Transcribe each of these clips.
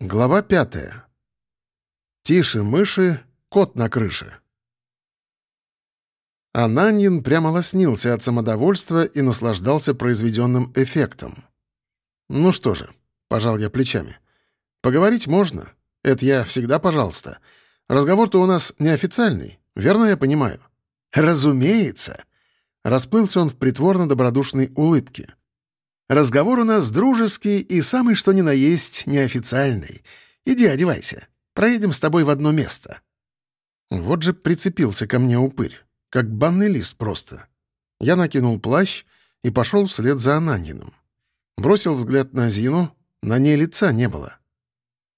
Глава пятая. Тише мыши, кот на крыше. Ананин прямо лоснился от самодовольства и наслаждался произведенным эффектом. «Ну что же», — пожал я плечами, — «поговорить можно. Это я всегда пожалуйста. Разговор-то у нас неофициальный, верно я понимаю?» «Разумеется», — расплылся он в притворно-добродушной улыбке. Разговор у нас дружеский и самый что ни на есть неофициальный. Иди одевайся. Проедем с тобой в одно место». Вот же прицепился ко мне упырь, как банный лист просто. Я накинул плащ и пошел вслед за Ананиным. Бросил взгляд на Зину, на ней лица не было.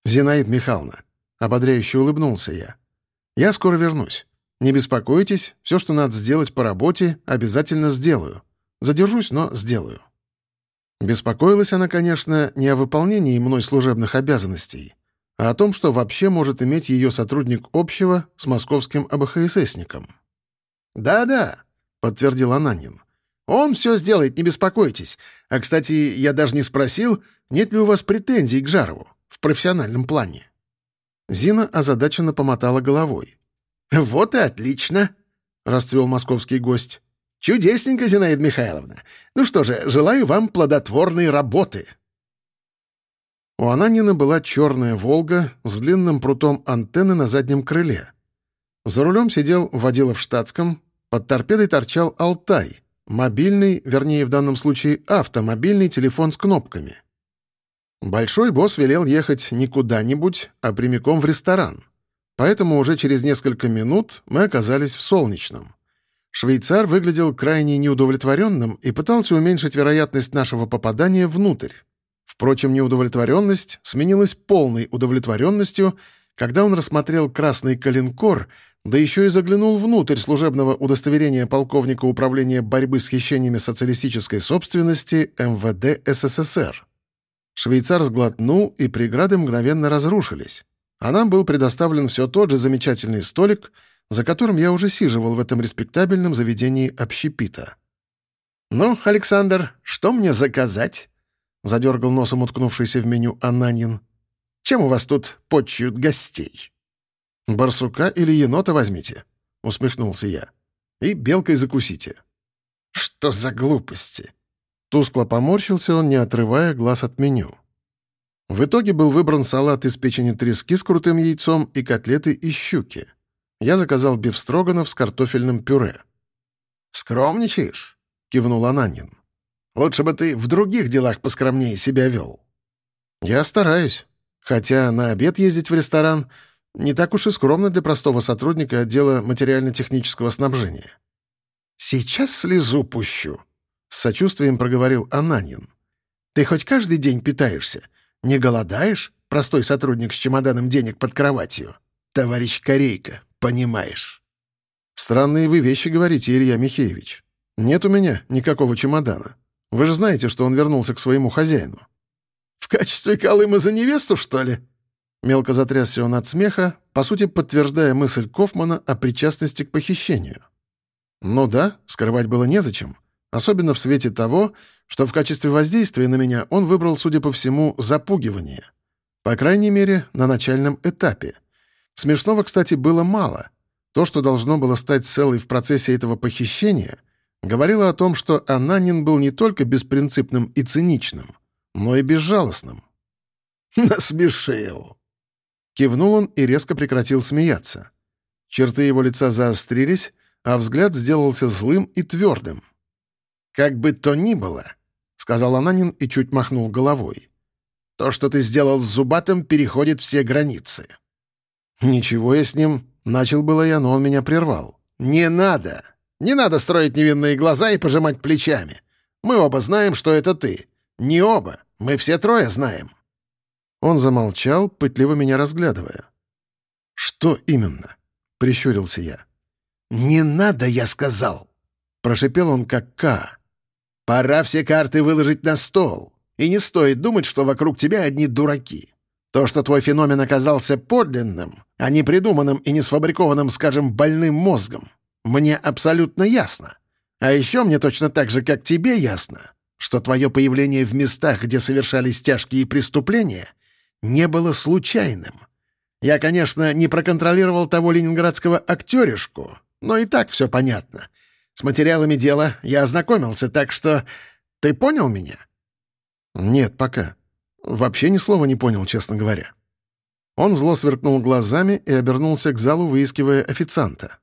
«Зинаид Михайловна», — ободряюще улыбнулся я, — «я скоро вернусь. Не беспокойтесь, все, что надо сделать по работе, обязательно сделаю. Задержусь, но сделаю». Беспокоилась она, конечно, не о выполнении мной служебных обязанностей, а о том, что вообще может иметь ее сотрудник общего с московским АБХССником. «Да-да», — подтвердил Ананин. «Он все сделает, не беспокойтесь. А, кстати, я даже не спросил, нет ли у вас претензий к Жарову в профессиональном плане». Зина озадаченно помотала головой. «Вот и отлично», — расцвел московский гость. «Чудесненько, Зинаида Михайловна. Ну что же, желаю вам плодотворной работы». У Ананина была черная «Волга» с длинным прутом антенны на заднем крыле. За рулем сидел водила в штатском, под торпедой торчал «Алтай», мобильный, вернее, в данном случае автомобильный телефон с кнопками. Большой босс велел ехать не куда-нибудь, а прямиком в ресторан. Поэтому уже через несколько минут мы оказались в Солнечном. Швейцар выглядел крайне неудовлетворенным и пытался уменьшить вероятность нашего попадания внутрь. Впрочем, неудовлетворенность сменилась полной удовлетворенностью, когда он рассмотрел красный калинкор, да еще и заглянул внутрь служебного удостоверения полковника управления борьбы с хищениями социалистической собственности МВД СССР. Швейцар сглотнул, и преграды мгновенно разрушились. А нам был предоставлен все тот же замечательный столик — за которым я уже сиживал в этом респектабельном заведении общепита. «Ну, Александр, что мне заказать?» — задергал носом уткнувшийся в меню Ананин. «Чем у вас тут почуют гостей?» «Барсука или енота возьмите», — усмехнулся я. «И белкой закусите». «Что за глупости?» Тускло поморщился он, не отрывая глаз от меню. В итоге был выбран салат из печени трески с крутым яйцом и котлеты из щуки я заказал бифстроганов с картофельным пюре. «Скромничаешь?» — кивнул Ананин. «Лучше бы ты в других делах поскромнее себя вел». «Я стараюсь. Хотя на обед ездить в ресторан не так уж и скромно для простого сотрудника отдела материально-технического снабжения». «Сейчас слезу пущу», — с сочувствием проговорил Ананин. «Ты хоть каждый день питаешься? Не голодаешь, простой сотрудник с чемоданом денег под кроватью? Товарищ Корейка, понимаешь». «Странные вы вещи говорите, Илья Михеевич. Нет у меня никакого чемодана. Вы же знаете, что он вернулся к своему хозяину». «В качестве колыма за невесту, что ли?» Мелко затрясся он от смеха, по сути подтверждая мысль Кофмана о причастности к похищению. Ну да, скрывать было незачем, особенно в свете того, что в качестве воздействия на меня он выбрал, судя по всему, запугивание. По крайней мере, на начальном этапе — Смешного, кстати, было мало. То, что должно было стать целой в процессе этого похищения, говорило о том, что Ананин был не только беспринципным и циничным, но и безжалостным. «Насмешил!» Кивнул он и резко прекратил смеяться. Черты его лица заострились, а взгляд сделался злым и твердым. «Как бы то ни было», — сказал Ананин и чуть махнул головой, — «то, что ты сделал с Зубатым, переходит все границы». «Ничего я с ним...» Начал было я, но он меня прервал. «Не надо! Не надо строить невинные глаза и пожимать плечами. Мы оба знаем, что это ты. Не оба. Мы все трое знаем». Он замолчал, пытливо меня разглядывая. «Что именно?» — прищурился я. «Не надо, я сказал!» — прошипел он как К. «Пора все карты выложить на стол. И не стоит думать, что вокруг тебя одни дураки. То, что твой феномен оказался подлинным, а не придуманным и не сфабрикованным, скажем, больным мозгом, мне абсолютно ясно. А еще мне точно так же, как тебе ясно, что твое появление в местах, где совершались тяжкие преступления, не было случайным. Я, конечно, не проконтролировал того ленинградского актеришку, но и так все понятно. С материалами дела я ознакомился, так что... Ты понял меня?» «Нет, пока. Вообще ни слова не понял, честно говоря». Он зло сверкнул глазами и обернулся к залу, выискивая официанта.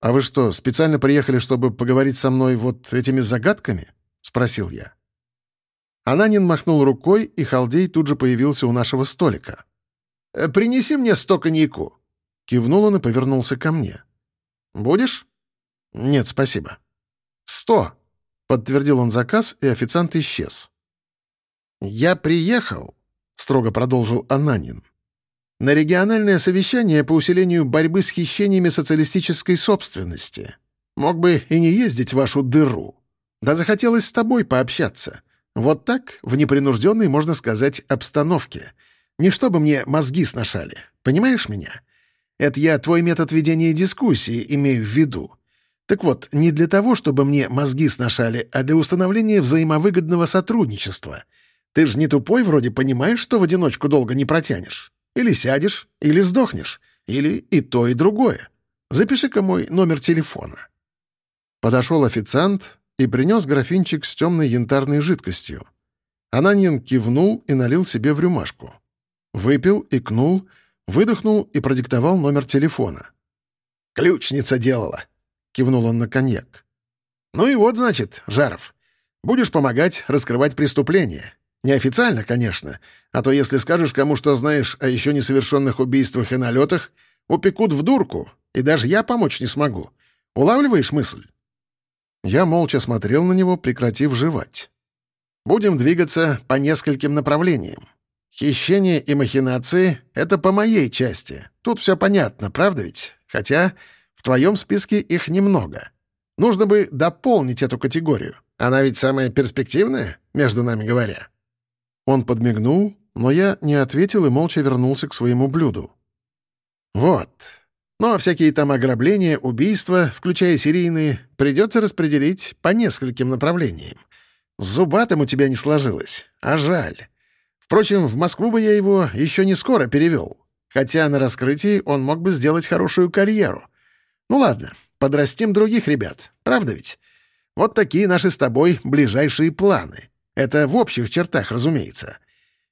«А вы что, специально приехали, чтобы поговорить со мной вот этими загадками?» — спросил я. Ананин махнул рукой, и Халдей тут же появился у нашего столика. «Э, «Принеси мне сто коньяку». Кивнул он и повернулся ко мне. «Будешь?» «Нет, спасибо». «Сто», — подтвердил он заказ, и официант исчез. «Я приехал», — строго продолжил Ананин, «на региональное совещание по усилению борьбы с хищениями социалистической собственности. Мог бы и не ездить в вашу дыру. Да захотелось с тобой пообщаться. Вот так, в непринужденной, можно сказать, обстановке. Не чтобы мне мозги сношали. Понимаешь меня? Это я твой метод ведения дискуссии имею в виду. Так вот, не для того, чтобы мне мозги сношали, а для установления взаимовыгодного сотрудничества. Ты же не тупой вроде понимаешь, что в одиночку долго не протянешь. Или сядешь, или сдохнешь, или и то, и другое. Запиши-ка мой номер телефона». Подошел официант и принес графинчик с темной янтарной жидкостью. Ананьин кивнул и налил себе в рюмашку. Выпил, икнул, выдохнул и продиктовал номер телефона. «Ключница делала», — кивнул он на коньяк. «Ну и вот, значит, Жаров, будешь помогать раскрывать преступления. Неофициально, конечно, а то если скажешь кому, что знаешь о еще несовершенных убийствах и налетах, упекут в дурку, и даже я помочь не смогу. Улавливаешь мысль?» Я молча смотрел на него, прекратив жевать. «Будем двигаться по нескольким направлениям. Хищение и махинации — это по моей части. Тут все понятно, правда ведь? Хотя в твоем списке их немного. Нужно бы дополнить эту категорию. Она ведь самая перспективная, между нами говоря». Он подмигнул, но я не ответил и молча вернулся к своему блюду. «Вот. Ну а всякие там ограбления, убийства, включая серийные, придется распределить по нескольким направлениям. С зубатым у тебя не сложилось, а жаль. Впрочем, в Москву бы я его еще не скоро перевел. Хотя на раскрытии он мог бы сделать хорошую карьеру. Ну ладно, подрастим других ребят, правда ведь? Вот такие наши с тобой ближайшие планы. Это в общих чертах, разумеется.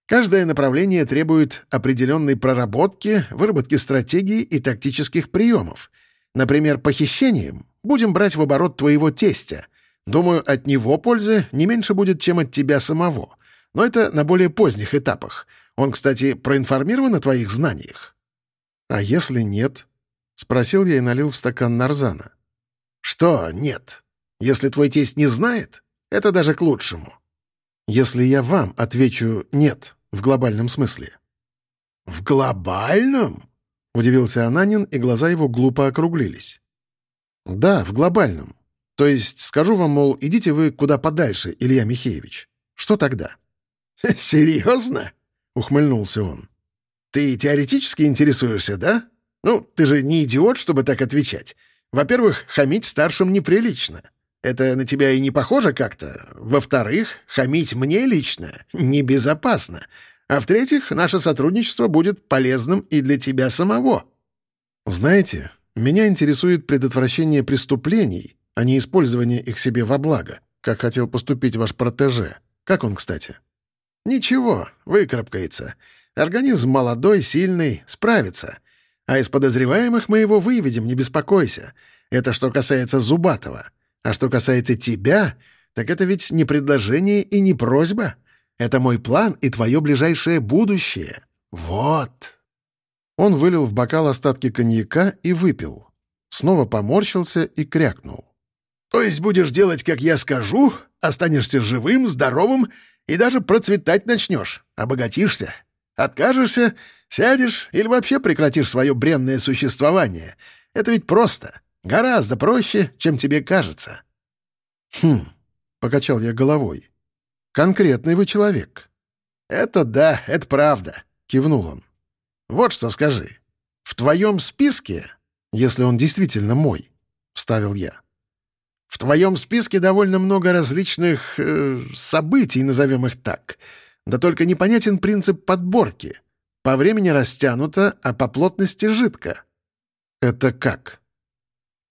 Каждое направление требует определенной проработки, выработки стратегии и тактических приемов. Например, похищением будем брать в оборот твоего тестя. Думаю, от него пользы не меньше будет, чем от тебя самого. Но это на более поздних этапах. Он, кстати, проинформирован о твоих знаниях?» «А если нет?» — спросил я и налил в стакан нарзана. «Что нет? Если твой тесть не знает, это даже к лучшему». «Если я вам отвечу «нет» в глобальном смысле». «В глобальном?» — удивился Ананин, и глаза его глупо округлились. «Да, в глобальном. То есть скажу вам, мол, идите вы куда подальше, Илья Михеевич. Что тогда?» «Серьезно?» — ухмыльнулся он. «Ты теоретически интересуешься, да? Ну, ты же не идиот, чтобы так отвечать. Во-первых, хамить старшим неприлично. Это на тебя и не похоже как-то. Во-вторых, хамить мне лично небезопасно. А в-третьих, наше сотрудничество будет полезным и для тебя самого». «Знаете, меня интересует предотвращение преступлений, а не использование их себе во благо, как хотел поступить ваш протеже. Как он, кстати?» «Ничего, выкарабкается. Организм молодой, сильный, справится. А из подозреваемых мы его выведем, не беспокойся. Это что касается Зубатова. А что касается тебя, так это ведь не предложение и не просьба. Это мой план и твое ближайшее будущее. Вот». Он вылил в бокал остатки коньяка и выпил. Снова поморщился и крякнул. «То есть будешь делать, как я скажу, останешься живым, здоровым и даже процветать начнешь, обогатишься. Откажешься, сядешь или вообще прекратишь свое бренное существование. Это ведь просто, гораздо проще, чем тебе кажется». «Хм», — покачал я головой. «Конкретный вы человек». «Это да, это правда», — кивнул он. «Вот что скажи. В твоем списке, если он действительно мой, — вставил я, в твоем списке довольно много различных э, событий, назовем их так. Да только непонятен принцип подборки. По времени растянуто, а по плотности жидко. Это как?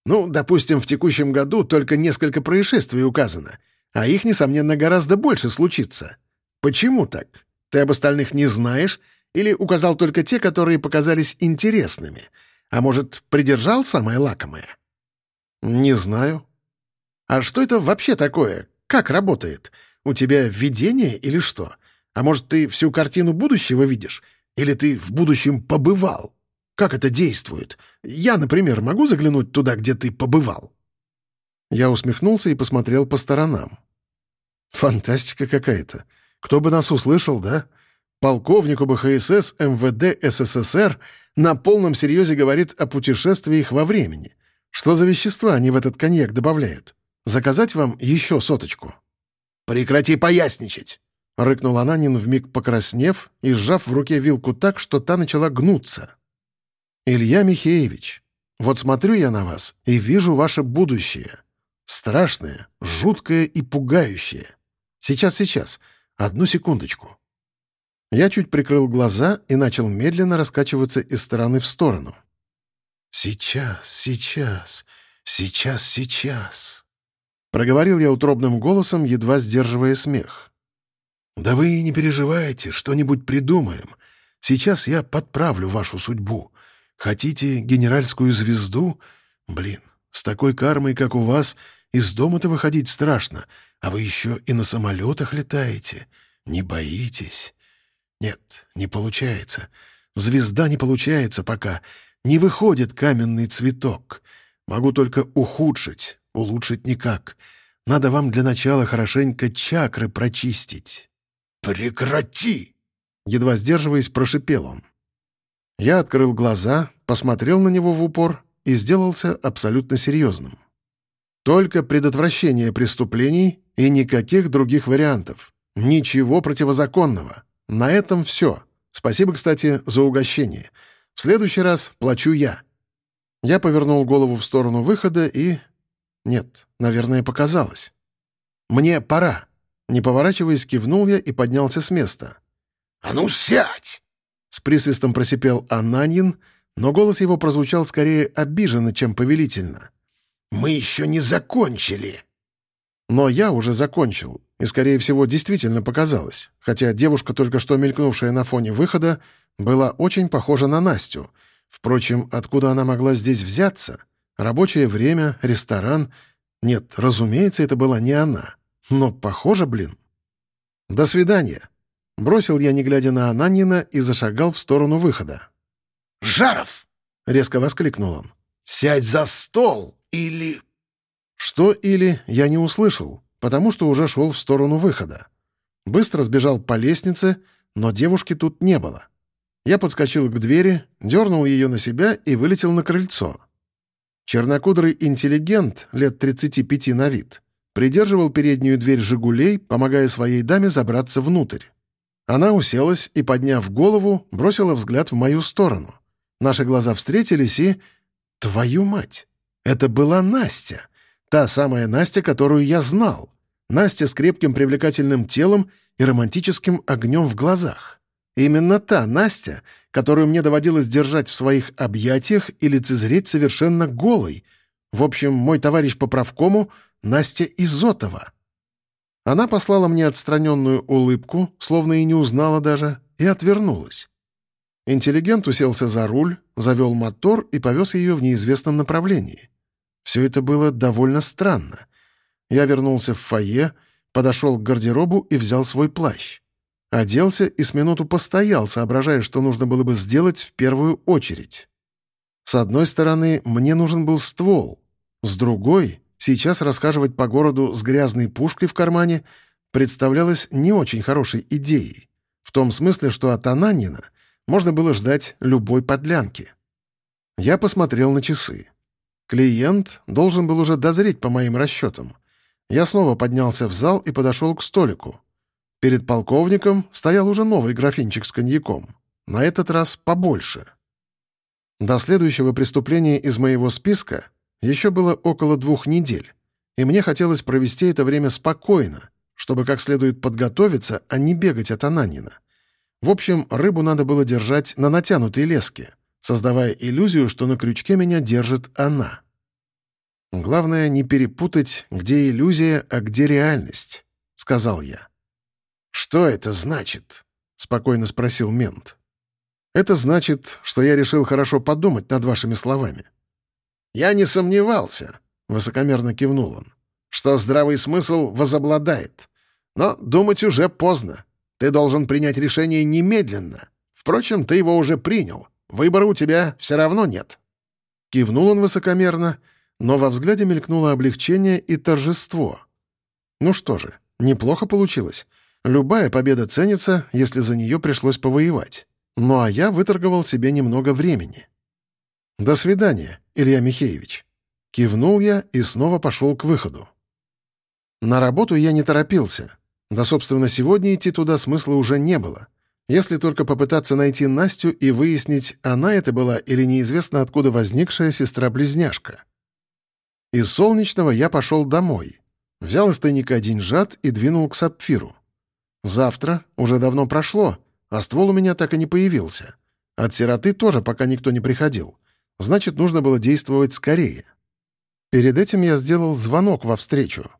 Ну, допустим, в текущем году только несколько происшествий указано, а их, несомненно, гораздо больше случится. Почему так? Ты об остальных не знаешь или указал только те, которые показались интересными? А может, придержал самое лакомое? Не знаю. А что это вообще такое? Как работает? У тебя видение или что? А может, ты всю картину будущего видишь? Или ты в будущем побывал? Как это действует? Я, например, могу заглянуть туда, где ты побывал?» Я усмехнулся и посмотрел по сторонам. «Фантастика какая-то. Кто бы нас услышал, да? Полковнику БХСС МВД СССР на полном серьезе говорит о путешествиях во времени. Что за вещества они в этот коньяк добавляют? Заказать вам еще соточку?» «Прекрати поясничать!» — рыкнул Ананин, вмиг покраснев и сжав в руке вилку так, что та начала гнуться. «Илья Михеевич, вот смотрю я на вас и вижу ваше будущее. Страшное, жуткое и пугающее. Сейчас, сейчас, одну секундочку». Я чуть прикрыл глаза и начал медленно раскачиваться из стороны в сторону. «Сейчас, сейчас, сейчас, сейчас», — проговорил я утробным голосом, едва сдерживая смех. «Да вы не переживайте, что-нибудь придумаем. Сейчас я подправлю вашу судьбу. Хотите генеральскую звезду? Блин, с такой кармой, как у вас, из дома-то выходить страшно, а вы еще и на самолетах летаете. Не боитесь? Нет, не получается. Звезда не получается пока. Не выходит каменный цветок. Могу только ухудшить, улучшить никак. Надо вам для начала хорошенько чакры прочистить». «Прекрати!» Едва сдерживаясь, прошипел он. Я открыл глаза, посмотрел на него в упор и сделался абсолютно серьезным. Только предотвращение преступлений и никаких других вариантов. Ничего противозаконного. На этом все. Спасибо, кстати, за угощение. В следующий раз плачу я. Я повернул голову в сторону выхода и... Нет, наверное, показалось. Мне пора. Не поворачиваясь, кивнул я и поднялся с места. «А ну, сядь!» С присвистом просипел Ананьин, но голос его прозвучал скорее обиженно, чем повелительно. «Мы еще не закончили!» Но я уже закончил, и, скорее всего, действительно показалось, хотя девушка, только что мелькнувшая на фоне выхода, была очень похожа на Настю. Впрочем, откуда она могла здесь взяться? Рабочее время, ресторан... Нет, разумеется, это была не она. Но похоже, блин. «До свидания!» Бросил я, не глядя на Ананина, и зашагал в сторону выхода. «Жаров!» — резко воскликнул он. «Сядь за стол или...» Что «или» я не услышал, потому что уже шел в сторону выхода. Быстро сбежал по лестнице, но девушки тут не было. Я подскочил к двери, дернул ее на себя и вылетел на крыльцо. Чернокудрый интеллигент, лет 35 на вид, придерживал переднюю дверь «Жигулей», помогая своей даме забраться внутрь. Она уселась и, подняв голову, бросила взгляд в мою сторону. Наши глаза встретились и... Твою мать! Это была Настя. Та самая Настя, которую я знал. Настя с крепким привлекательным телом и романтическим огнем в глазах. Именно та Настя, которую мне доводилось держать в своих объятиях и лицезреть совершенно голой. В общем, мой товарищ по правкому — Настя Изотова. Она послала мне отстраненную улыбку, словно и не узнала даже, и отвернулась. Интеллигент уселся за руль, завел мотор и повез ее в неизвестном направлении. Все это было довольно странно. Я вернулся в фойе, подошел к гардеробу и взял свой плащ. Оделся и с минуту постоял, соображая, что нужно было бы сделать в первую очередь. С одной стороны, мне нужен был ствол, с другой Сейчас расхаживать по городу с грязной пушкой в кармане представлялось не очень хорошей идеей. В том смысле, что от Ананина можно было ждать любой подлянки. Я посмотрел на часы. Клиент должен был уже дозреть по моим расчетам. Я снова поднялся в зал и подошел к столику. Перед полковником стоял уже новый графинчик с коньяком. На этот раз побольше. До следующего преступления из моего списка еще было около двух недель, и мне хотелось провести это время спокойно, чтобы как следует подготовиться, а не бегать от Ананина. В общем, рыбу надо было держать на натянутой леске, создавая иллюзию, что на крючке меня держит она. Главное не перепутать, где иллюзия, а где реальность, — сказал я. «Что это значит?» — спокойно спросил мент. «Это значит, что я решил хорошо подумать над вашими словами». «Я не сомневался», — высокомерно кивнул он, «что здравый смысл возобладает. Но думать уже поздно. Ты должен принять решение немедленно. Впрочем, ты его уже принял. Выбора у тебя все равно нет». Кивнул он высокомерно, но во взгляде мелькнуло облегчение и торжество. Ну что же, неплохо получилось. Любая победа ценится, если за нее пришлось повоевать. Ну а я выторговал себе немного времени. «До свидания, Илья Михеевич». Кивнул я и снова пошел к выходу. На работу я не торопился. Да, собственно, сегодня идти туда смысла уже не было. Если только попытаться найти Настю и выяснить, она это была или неизвестно откуда возникшая сестра-близняшка. Из Солнечного я пошел домой. Взял из тайника деньжат и двинул к Сапфиру. Завтра уже давно прошло, а ствол у меня так и не появился. От сироты тоже пока никто не приходил. Значит, нужно было действовать скорее. Перед этим я сделал звонок во встречу.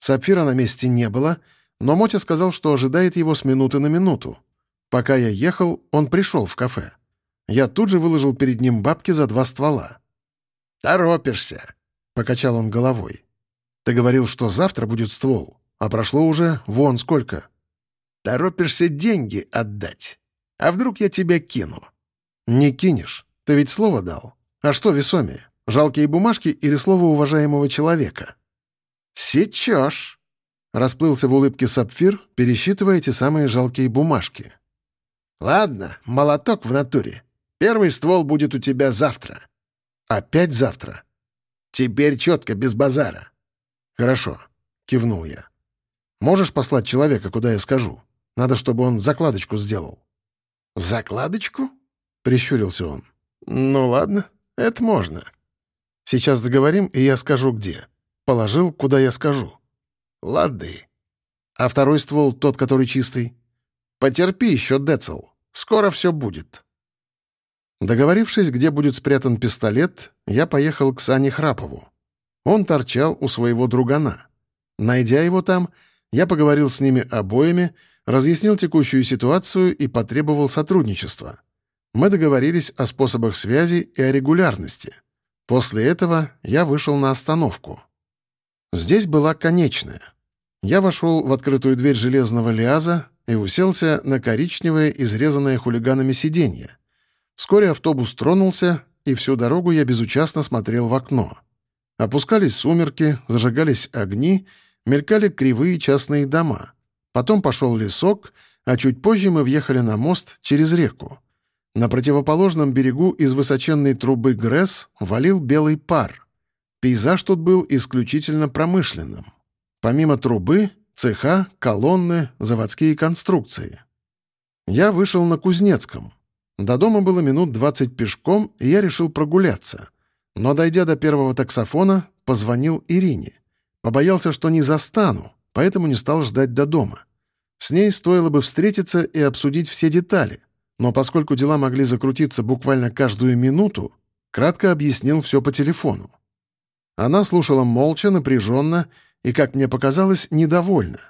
Сапфира на месте не было, но Мотя сказал, что ожидает его с минуты на минуту. Пока я ехал, он пришел в кафе. Я тут же выложил перед ним бабки за два ствола. «Торопишься», — покачал он головой. «Ты говорил, что завтра будет ствол, а прошло уже вон сколько». «Торопишься деньги отдать. А вдруг я тебя кину?» «Не кинешь. Ты ведь слово дал. А что весомее, жалкие бумажки или слово уважаемого человека?» «Сечешь», — расплылся в улыбке Сапфир, пересчитывая эти самые жалкие бумажки. «Ладно, молоток в натуре. Первый ствол будет у тебя завтра». «Опять завтра?» «Теперь четко, без базара». «Хорошо», — кивнул я. «Можешь послать человека, куда я скажу? Надо, чтобы он закладочку сделал». «Закладочку?» — прищурился он. «Ну ладно, это можно». «Сейчас договорим, и я скажу, где. Положил, куда я скажу». «Лады». «А второй ствол, тот, который чистый?» «Потерпи еще, Децл. Скоро все будет». Договорившись, где будет спрятан пистолет, я поехал к Сане Храпову. Он торчал у своего другана. Найдя его там, я поговорил с ними обоими, разъяснил текущую ситуацию и потребовал сотрудничества. Мы договорились о способах связи и о регулярности. После этого я вышел на остановку. Здесь была конечная. Я вошел в открытую дверь железного лиаза и уселся на коричневое, изрезанное хулиганами сиденье. Вскоре автобус тронулся, и всю дорогу я безучастно смотрел в окно. Опускались сумерки, зажигались огни, мелькали кривые частные дома. Потом пошел лесок, а чуть позже мы въехали на мост через реку. На противоположном берегу из высоченной трубы ГРЭС валил белый пар. Пейзаж тут был исключительно промышленным. Помимо трубы — цеха, колонны, заводские конструкции. Я вышел на Кузнецком. До дома было минут 20 пешком, и я решил прогуляться. Но, дойдя до первого таксофона, позвонил Ирине. Побоялся, что не застану, поэтому не стал ждать до дома. С ней стоило бы встретиться и обсудить все детали. Но поскольку дела могли закрутиться буквально каждую минуту, кратко объяснил все по телефону. Она слушала молча, напряженно и, как мне показалось, недовольна.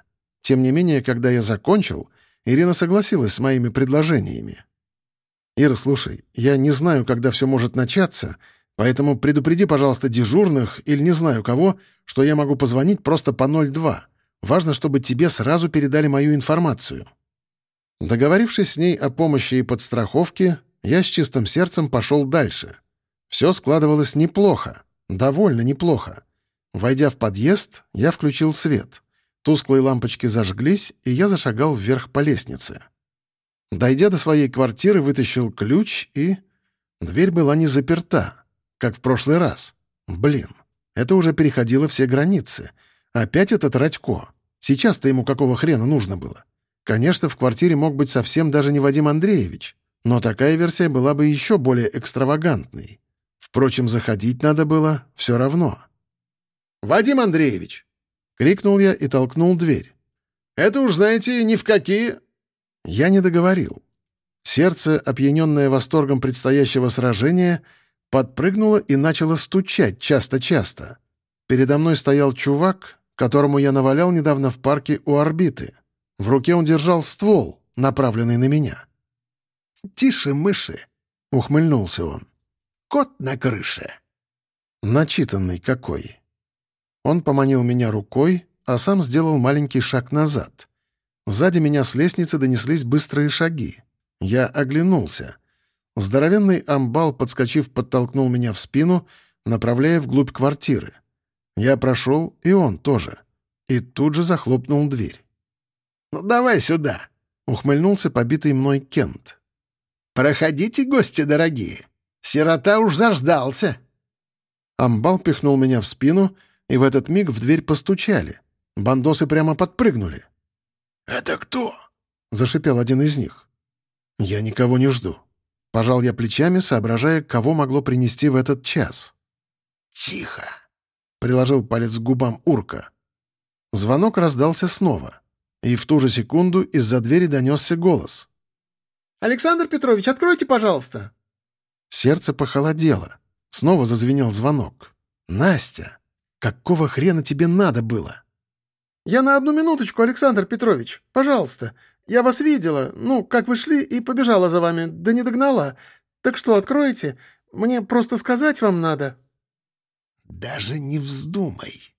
Тем не менее, когда я закончил, Ирина согласилась с моими предложениями. «Ира, слушай, я не знаю, когда все может начаться, поэтому предупреди, пожалуйста, дежурных или не знаю кого, что я могу позвонить просто по 02. Важно, чтобы тебе сразу передали мою информацию». Договорившись с ней о помощи и подстраховке, я с чистым сердцем пошел дальше. Все складывалось неплохо, довольно неплохо. Войдя в подъезд, я включил свет. Тусклые лампочки зажглись, и я зашагал вверх по лестнице. Дойдя до своей квартиры, вытащил ключ и... Дверь была не заперта, как в прошлый раз. Блин, это уже переходило все границы. Опять этот Радько. Сейчас-то ему какого хрена нужно было? Конечно, в квартире мог быть совсем даже не Вадим Андреевич, но такая версия была бы еще более экстравагантной. Впрочем, заходить надо было все равно. «Вадим Андреевич!» — крикнул я и толкнул дверь. Это уж, знаете, ни в какие...» Я не договорил. Сердце, опьяненное восторгом предстоящего сражения, подпрыгнуло и начало стучать часто-часто. Передо мной стоял чувак, которому я навалял недавно в парке у орбиты. В руке он держал ствол, направленный на меня. «Тише, мыши!» — ухмыльнулся он. «Кот на крыше!» Начитанный какой. Он поманил меня рукой, а сам сделал маленький шаг назад. Сзади меня с лестницы донеслись быстрые шаги. Я оглянулся. Здоровенный амбал, подскочив, подтолкнул меня в спину, направляя вглубь квартиры. Я прошел, и он тоже. И тут же захлопнул дверь. «Ну давай сюда!» — ухмыльнулся побитый мной Кент. «Проходите, гости дорогие! Сирота уж заждался!» Амбал пихнул меня в спину, и в этот миг в дверь постучали. Бандосы прямо подпрыгнули. «Это кто?» — зашипел один из них. «Я никого не жду». Пожал я плечами, соображая, кого могло принести в этот час. «Тихо!» — приложил палец к губам Урка. Звонок раздался снова, и в ту же секунду из-за двери донесся голос. «Александр Петрович, откройте, пожалуйста!» Сердце похолодело. Снова зазвенел звонок. «Настя, какого хрена тебе надо было?» «Я на одну минуточку, Александр Петрович. Пожалуйста. Я вас видела, ну, как вы шли, и побежала за вами, да не догнала. Так что, откройте. Мне просто сказать вам надо». «Даже не вздумай», —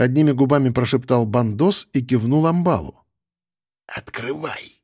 одними губами прошептал Бандос и кивнул Амбалу. «Открывай».